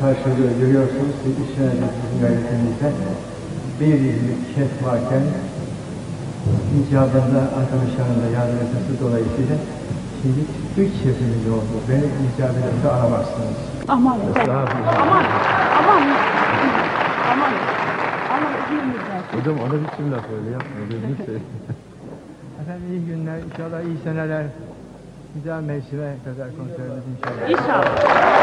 karşılığı görüyorsunuz ki üç senedir bizim gayretimizde bir yıllık şef varken icabında arkadaşlarımla yardım etmesi dolayısıyla şimdi üç şefimiz oldu. Beni icap aramazsınız. Aman. Daha şey. Aman. Aman. Aman. Aman. Hocam ona biçim laf öyle yapma. Gözünü seveyim. Efendim iyi günler, inşallah iyi seneler. Güzel mevsime kadar konserimiz inşallah. İnşallah.